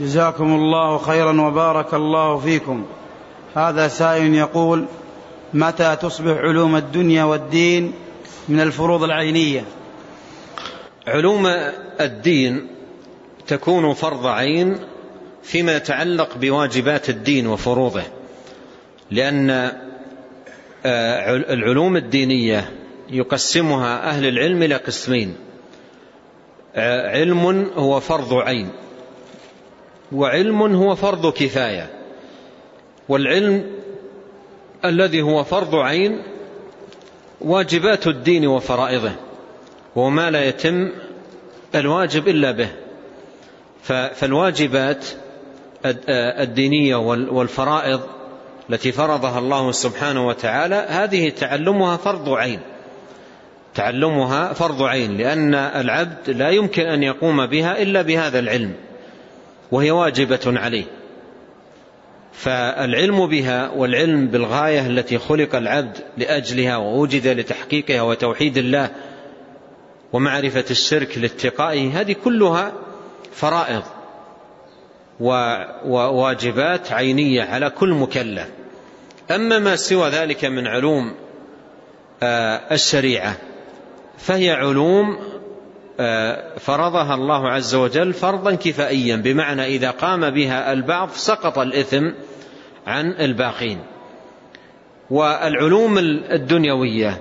جزاكم الله خيرا وبارك الله فيكم. هذا سائل يقول متى تصبح علوم الدنيا والدين من الفروض العينية؟ علوم الدين تكون فرض عين فيما يتعلق بواجبات الدين وفروضه لأن آه، العلوم الدينية يقسمها أهل العلم إلى قسمين. آه، علم هو فرض عين. وعلم هو فرض كفاية. والعلم الذي هو فرض عين واجبات الدين وفرائضه وما لا يتم الواجب إلا به. فالواجبات الدينية والفرائض التي فرضها الله سبحانه وتعالى هذه تعلمها فرض عين. تعلمها فرض عين لأن العبد لا يمكن أن يقوم بها إلا بهذا العلم. وهي واجبة عليه. فالعلم بها والعلم بالغاية التي خلق العبد لأجلها ووجد لتحقيقها وتوحيد الله ومعرفة الشرك لاتقائه هذه كلها فرائض وواجبات عينية على كل مكلف. أما ما سوى ذلك من علوم آه، الشريعة فهي علوم فرضها الله عز وجل فرضا كفائيا بمعنى إذا قام بها البعض سقط الإثم عن الباقين. والعلوم الدنيوية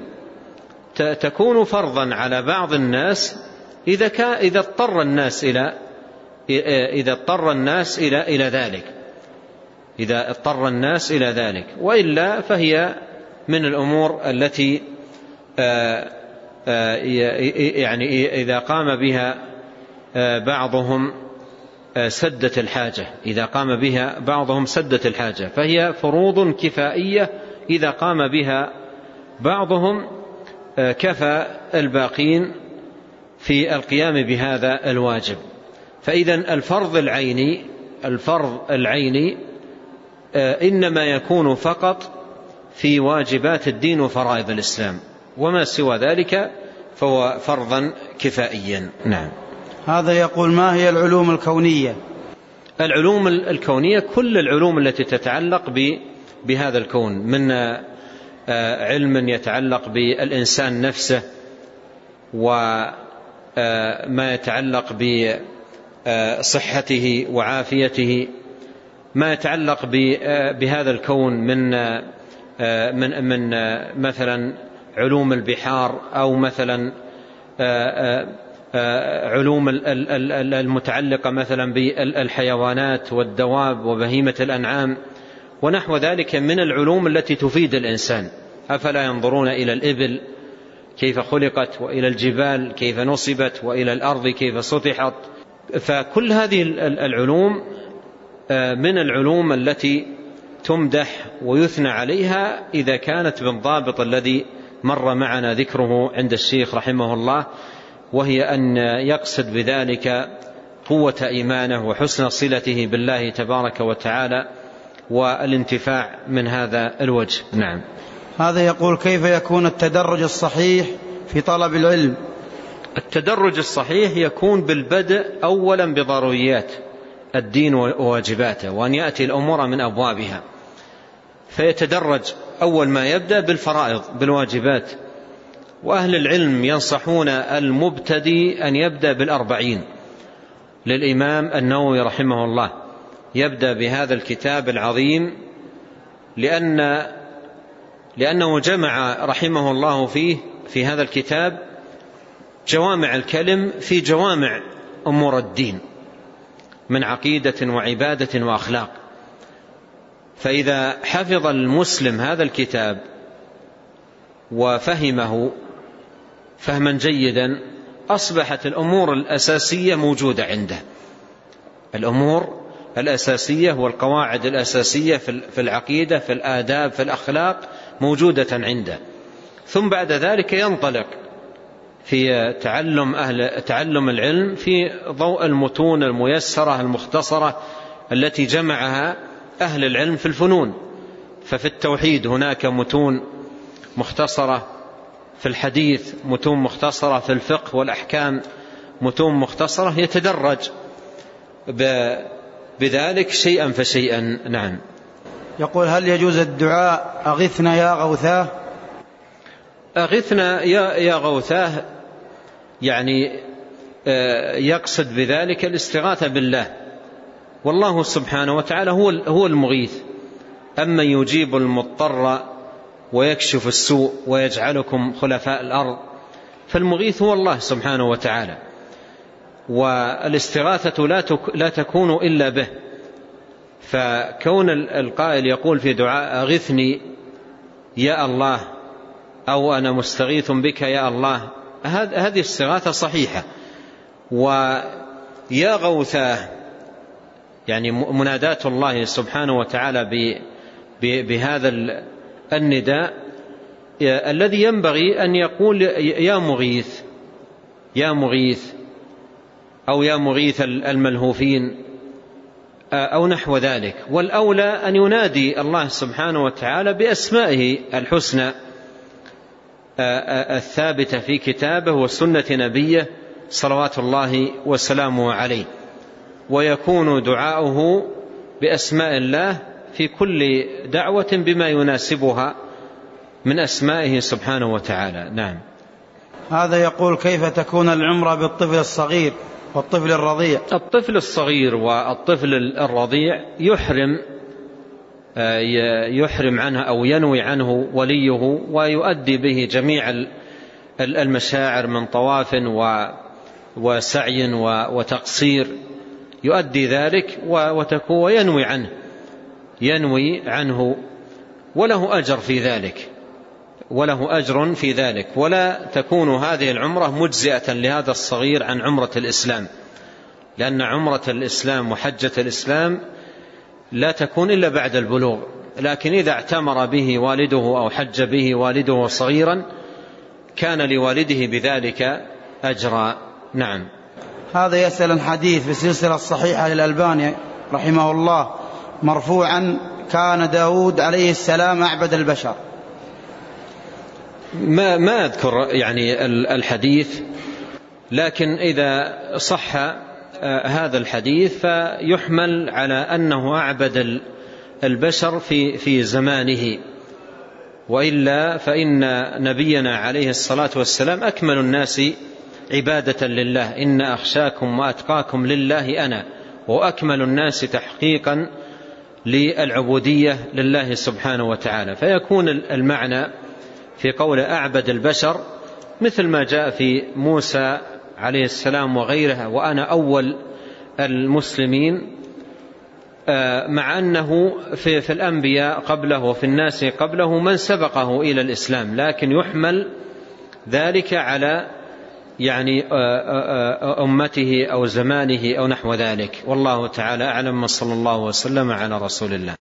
تكون فرضا على بعض الناس إذا إذا اضطر الناس إلى إذا اضطر الناس إلى إلى ذلك. إذا اضطر الناس إلى ذلك. وإلا فهي من الأمور التي آه آه، يعني إذا قام بها آه، بعضهم آه، سدت الحاجة. إذا قام بها بعضهم سدت الحاجة. فهي فروض كفائية. إذا قام بها بعضهم كفى الباقين في القيام بهذا الواجب. فإذا الفرض العيني الفرض العيني إنما يكون فقط في واجبات الدين وفرائض الإسلام. وما سوى ذلك فهو فرضا كفائيا. نعم. هذا يقول ما هي العلوم الكونية؟ العلوم الكونية كل العلوم التي تتعلق بهذا الكون من آه، علم يتعلق بالإنسان نفسه وما آه، يتعلق بصحته وعافيته ما يتعلق آه، بهذا الكون من من من مثلا علوم البحار أو مثلا آه، آه، آه، علوم المتعلقة مثلا بالحيوانات والدواب وبهيمة الأنعام ونحو ذلك من العلوم التي تفيد الإنسان. أفلا ينظرون إلى الإبل؟ كيف خلقت؟ وإلى الجبال؟ كيف نصبت؟ وإلى الأرض؟ كيف سطحت؟ فكل هذه العلوم من العلوم التي تمدح ويثنى عليها إذا كانت بالضابط الذي مر معنا ذكره عند الشيخ رحمه الله وهي أن يقصد بذلك قوة إيمانه وحسن صلته بالله تبارك وتعالى والانتفاع من هذا الوجه. نعم. هذا يقول كيف يكون التدرج الصحيح في طلب العلم؟ التدرج الصحيح يكون بالبدء أولا بضروريات الدين وواجباته وأن يأتي الأمور من أبوابها. فيتدرج أول ما يبدأ بالفرائض بالواجبات. وأهل العلم ينصحون المبتدي أن يبدأ بالأربعين. للإمام النووي رحمه الله. يبدأ بهذا الكتاب العظيم لأن لأنه جمع رحمه الله فيه في هذا الكتاب جوامع الكلم في جوامع أمور الدين من عقيدة وعبادة وأخلاق. فإذا حفظ المسلم هذا الكتاب وفهمه فهما جيدا أصبحت الأمور الأساسية موجودة عنده. الأمور الأساسية والقواعد الأساسية في العقيدة في الآداب في الأخلاق موجودة عنده. ثم بعد ذلك ينطلق في تعلم أهل تعلم العلم في ضوء المتون الميسرة المختصرة التي جمعها أهل العلم في الفنون ففي التوحيد هناك متون مختصرة في الحديث متون مختصرة في الفقه والأحكام متون مختصرة يتدرج بذلك شيئا فشيئا. نعم. يقول هل يجوز الدعاء أغثنا يا غوثاه؟ أغثنا يا, يا غوثاه يعني آه، يقصد بذلك الاستغاثة بالله. والله سبحانه وتعالى هو هو المغيث. أما يجيب المضطر ويكشف السوء ويجعلكم خلفاء الأرض. فالمغيث هو الله سبحانه وتعالى. والاستغاثة لا تكون إلا به. فكون القائل يقول في دعاء أغثني يا الله أو أنا مستغيث بك يا الله. هذه استغاثة صحيحة. ويا غوثاه يعني مناداة الله سبحانه وتعالى بهذا النداء الذي ينبغي أن يقول يا مغيث يا مغيث أو يا مغيث الملهوفين أو نحو ذلك. والأولى أن ينادي الله سبحانه وتعالى بأسمائه الحسنى الثابتة في كتابه وسنة نبيه صلوات الله وسلامه عليه. ويكون دعاؤه بأسماء الله في كل دعوة بما يناسبها من أسمائه سبحانه وتعالى. نعم. هذا يقول كيف تكون العمرة بالطفل الصغير والطفل الرضيع؟ الطفل الصغير والطفل الرضيع يحرم آه، يحرم عنه أو ينوي عنه وليه ويؤدي به جميع المشاعر من طواف وسعي وتقصير. يؤدي ذلك وتكون وينوي عنه. ينوي عنه. وله أجر في ذلك. وله أجر في ذلك. ولا تكون هذه العمرة مجزئة لهذا الصغير عن عمرة الإسلام. لأن عمرة الإسلام وحجة الإسلام لا تكون إلا بعد البلوغ. لكن إذا اعتمر به والده أو حج به والده صغيرا كان لوالده بذلك أجرا. نعم. هذا يسأل الحديث في السلسلة الصحيحة للألباني رحمه الله مرفوعا كان داود عليه السلام أعبد البشر. ما ما أذكر يعني الحديث لكن إذا صح آه، هذا الحديث فيحمل على أنه أعبد البشر في في زمانه. وإلا فإن نبينا عليه الصلاة والسلام أكمل الناس عبادة لله. إن أخشاكم وأتقاكم لله أنا وأكمل الناس تحقيقا للعبودية لله سبحانه وتعالى. فيكون المعنى في قول أعبد البشر مثل ما جاء في موسى عليه السلام وغيرها وأنا أول المسلمين آه، مع أنه في, في الأنبياء قبله وفي الناس قبله من سبقه إلى الإسلام لكن يحمل ذلك على يعني آه، آه، أمته أو زمانه أو نحو ذلك. والله تعالى أعلم. صلى الله وسلم على رسول الله.